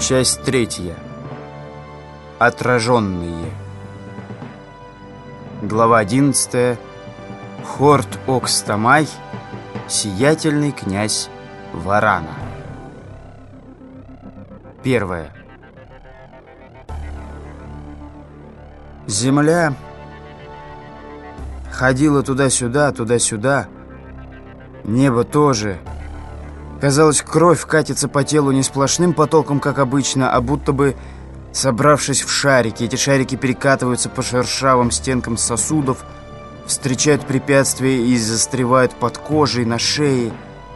Часть третья. Отраженные. Глава 11. Хорт Окстамай. Сиятельный князь Варана. Первое. Земля ходила туда-сюда, туда-сюда. Небо тоже. Казалось, кровь катится по телу не сплошным потоком, как обычно, а будто бы собравшись в шарики. Эти шарики перекатываются по шершавым стенкам сосудов, встречают препятствия и застревают под кожей, на шее,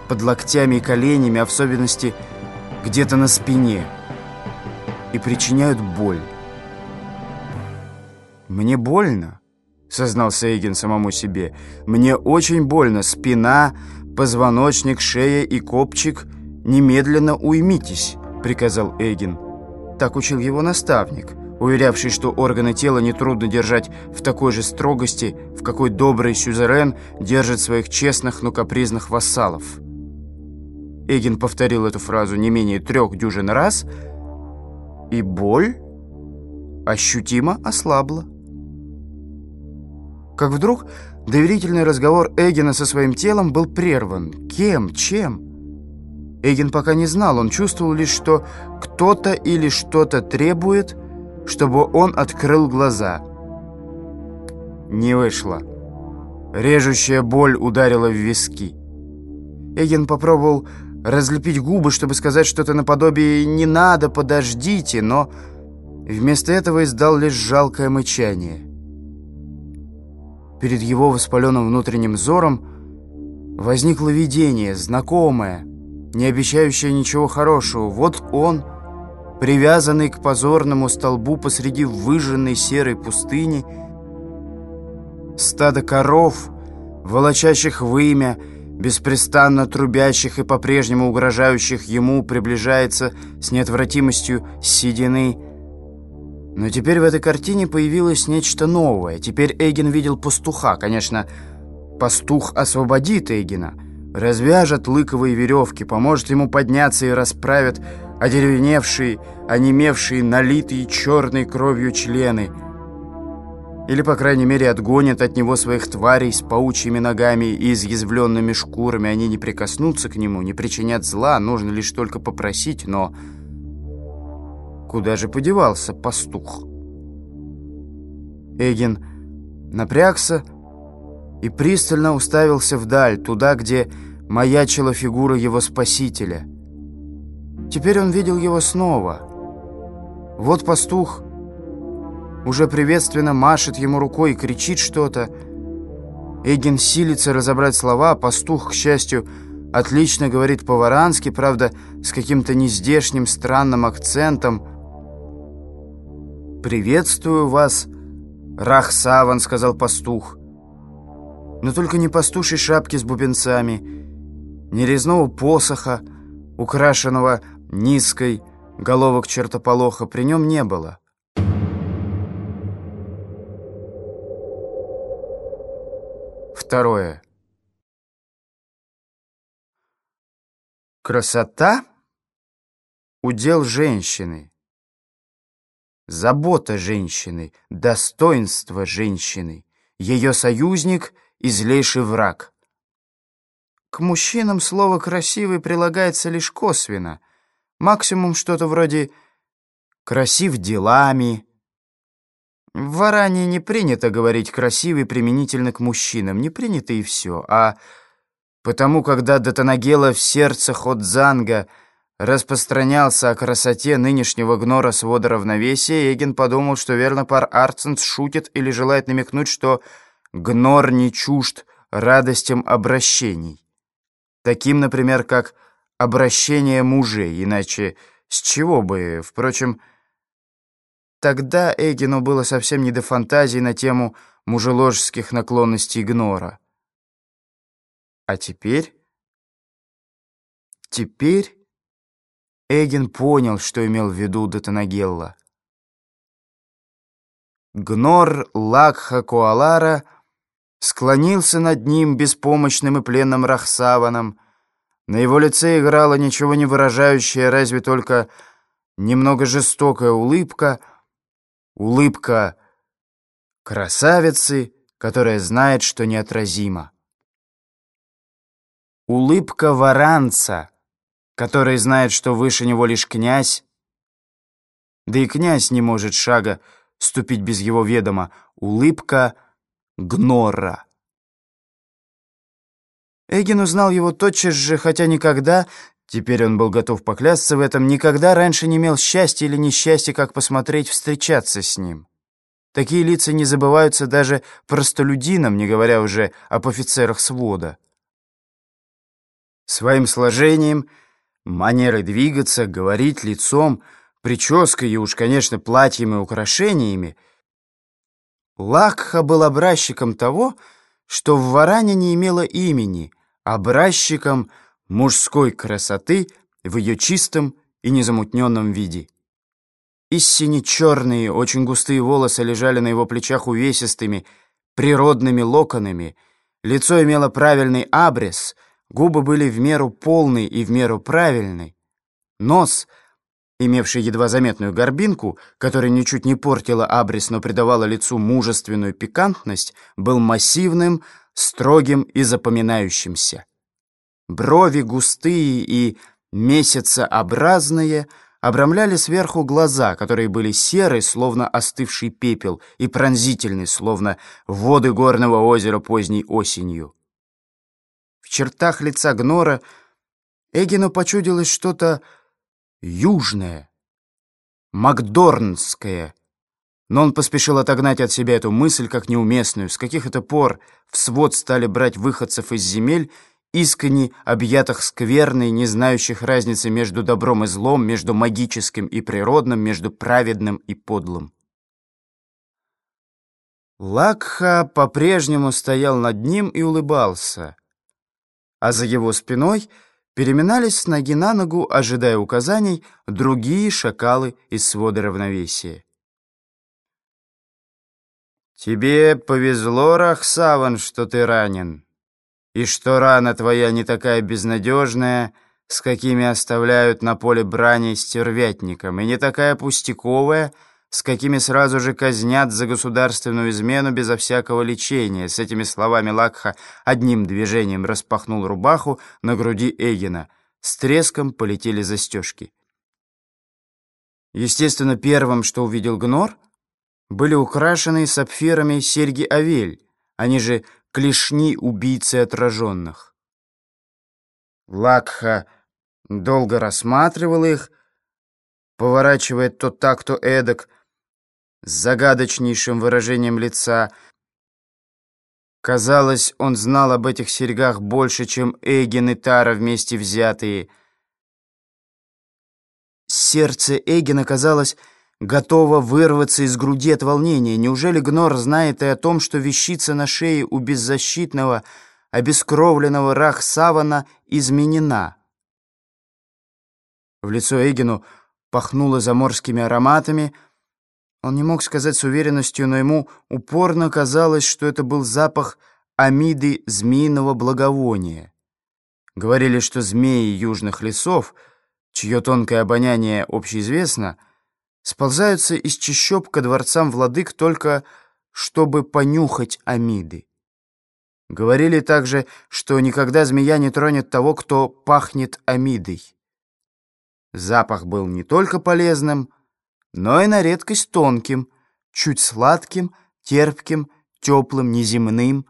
под локтями и коленями, в особенности где-то на спине, и причиняют боль. «Мне больно», — сознался Эйген самому себе. «Мне очень больно. Спина, позвоночник, шея и копчик. Немедленно уймитесь», — приказал Эйген. Так учил его наставник, уверявший, что органы тела нетрудно держать в такой же строгости, в какой добрый сюзерен держит своих честных, но капризных вассалов. Эгин повторил эту фразу не менее трех дюжин раз, и боль ощутимо ослабла. Как вдруг доверительный разговор Эгина со своим телом был прерван. Кем? Чем? Эгин пока не знал, он чувствовал лишь, что кто-то или что-то требует, чтобы он открыл глаза. Не вышло. Режущая боль ударила в виски. Эгин попробовал разлепить губы, чтобы сказать что-то наподобие «не надо, подождите», но вместо этого издал лишь жалкое мычание. Перед его воспаленным внутренним взором возникло видение, знакомое, не обещающее ничего хорошего. Вот он, привязанный к позорному столбу посреди выжженной серой пустыни, стадо коров, волочащих вымя, беспрестанно трубящих и по-прежнему угрожающих ему, приближается с неотвратимостью седины, но теперь в этой картине появилось нечто новое. Теперь Эгин видел пастуха. Конечно, пастух освободит Эгина, развяжет лыковые веревки, поможет ему подняться и расправит одеревеневшие, онемевшие, налитые черной кровью члены. Или, по крайней мере, отгонит от него своих тварей с паучьими ногами и изъязвленными шкурами. Они не прикоснутся к нему, не причинят зла, нужно лишь только попросить, но... Куда же подевался пастух? Эгин напрягся и пристально уставился вдаль, туда, где маячила фигура его спасителя. Теперь он видел его снова. Вот пастух уже приветственно машет ему рукой и кричит что-то. Эгин силится разобрать слова, пастух, к счастью, отлично говорит по-варански, правда, с каким-то нездешним странным акцентом, «Приветствую вас, Рахсаван», — сказал пастух. «Но только не пастушей шапки с бубенцами, не резного посоха, украшенного низкой головок чертополоха, при нем не было». Второе. Красота — удел женщины. Забота женщины, достоинство женщины, ее союзник и злейший враг. К мужчинам слово «красивый» прилагается лишь косвенно. Максимум что-то вроде «красив делами». В Варане не принято говорить «красивый» применительно к мужчинам, не принято и все, а потому, когда Датанагела в сердце Ходзанга — распространялся о красоте нынешнего гнора свода равновесия, Эгин подумал, что верно пар Арценс шутит или желает намекнуть, что гнор не чужд радостям обращений. Таким, например, как обращение мужей, иначе с чего бы, впрочем... Тогда Эгину было совсем не до фантазии на тему мужеложеских наклонностей гнора. А теперь... Теперь... Эгин понял, что имел в виду Датанагелла. Гнор Лакха Куалара склонился над ним беспомощным и пленным Рахсаваном. На его лице играла ничего не выражающая, разве только немного жестокая улыбка, улыбка красавицы, которая знает, что неотразима. Улыбка варанца, который знает, что выше него лишь князь, да и князь не может шага ступить без его ведома. Улыбка гнора. Эгин узнал его тотчас же, хотя никогда, теперь он был готов поклясться в этом, никогда раньше не имел счастья или несчастья, как посмотреть, встречаться с ним. Такие лица не забываются даже простолюдинам, не говоря уже об офицерах свода. Своим сложением, манерой двигаться, говорить лицом — прической и уж, конечно, платьями и украшениями, Лакха был образчиком того, что в Варане не имело имени, образчиком мужской красоты в ее чистом и незамутненном виде. Истине черные, очень густые волосы лежали на его плечах увесистыми, природными локонами, лицо имело правильный абрис, губы были в меру полные и в меру правильные, нос — имевший едва заметную горбинку, которая ничуть не портила абрис, но придавала лицу мужественную пикантность, был массивным, строгим и запоминающимся. Брови густые и месяцеобразные обрамляли сверху глаза, которые были серы, словно остывший пепел, и пронзительны, словно воды горного озера поздней осенью. В чертах лица Гнора Эгину почудилось что-то южное, макдорнское. Но он поспешил отогнать от себя эту мысль как неуместную. С каких это пор в свод стали брать выходцев из земель, искренне объятых скверной, не знающих разницы между добром и злом, между магическим и природным, между праведным и подлым. Лакха по-прежнему стоял над ним и улыбался, а за его спиной — переминались с ноги на ногу, ожидая указаний, другие шакалы из свода равновесия. «Тебе повезло, Рахсаван, что ты ранен, и что рана твоя не такая безнадежная, с какими оставляют на поле брани стервятникам, и не такая пустяковая, — с какими сразу же казнят за государственную измену безо всякого лечения. С этими словами Лакха одним движением распахнул рубаху на груди Эгина. С треском полетели застежки. Естественно, первым, что увидел Гнор, были украшенные сапфирами серьги Авель, они же клешни убийцы отраженных. Лакха долго рассматривал их, поворачивая то так, то эдак, с загадочнейшим выражением лица. Казалось, он знал об этих серьгах больше, чем Эгин и Тара вместе взятые. Сердце Эгина, казалось, готово вырваться из груди от волнения. Неужели Гнор знает и о том, что вещица на шее у беззащитного, обескровленного Рах-Савана изменена? В лицо Эгину пахнуло заморскими ароматами — он не мог сказать с уверенностью, но ему упорно казалось, что это был запах амиды змеиного благовония. Говорили, что змеи южных лесов, чье тонкое обоняние общеизвестно, сползаются из чащоб ко дворцам владык только чтобы понюхать амиды. Говорили также, что никогда змея не тронет того, кто пахнет амидой. Запах был не только полезным, но и на редкость тонким, чуть сладким, терпким, теплым, неземным.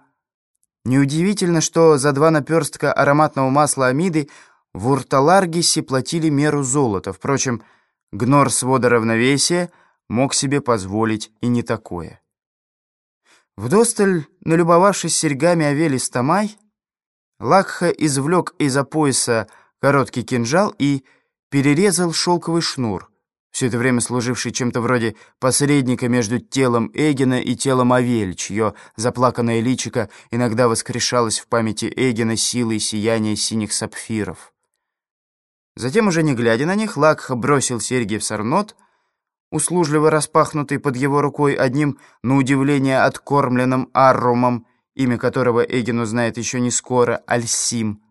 Неудивительно, что за два наперстка ароматного масла амиды в Урталаргисе платили меру золота. Впрочем, гнор свода равновесия мог себе позволить и не такое. Вдосталь, налюбовавшись серьгами Авелис Тамай, Лакха извлек из-за пояса короткий кинжал и перерезал шелковый шнур — все это время служивший чем-то вроде посредника между телом Эгина и телом Авель, чье заплаканное личико иногда воскрешалось в памяти Эгина силой сияния синих сапфиров. Затем, уже не глядя на них, Лакха бросил серьги в сорнот, услужливо распахнутый под его рукой одним, на удивление, откормленным аррумом, имя которого Эгин узнает еще не скоро, Альсим —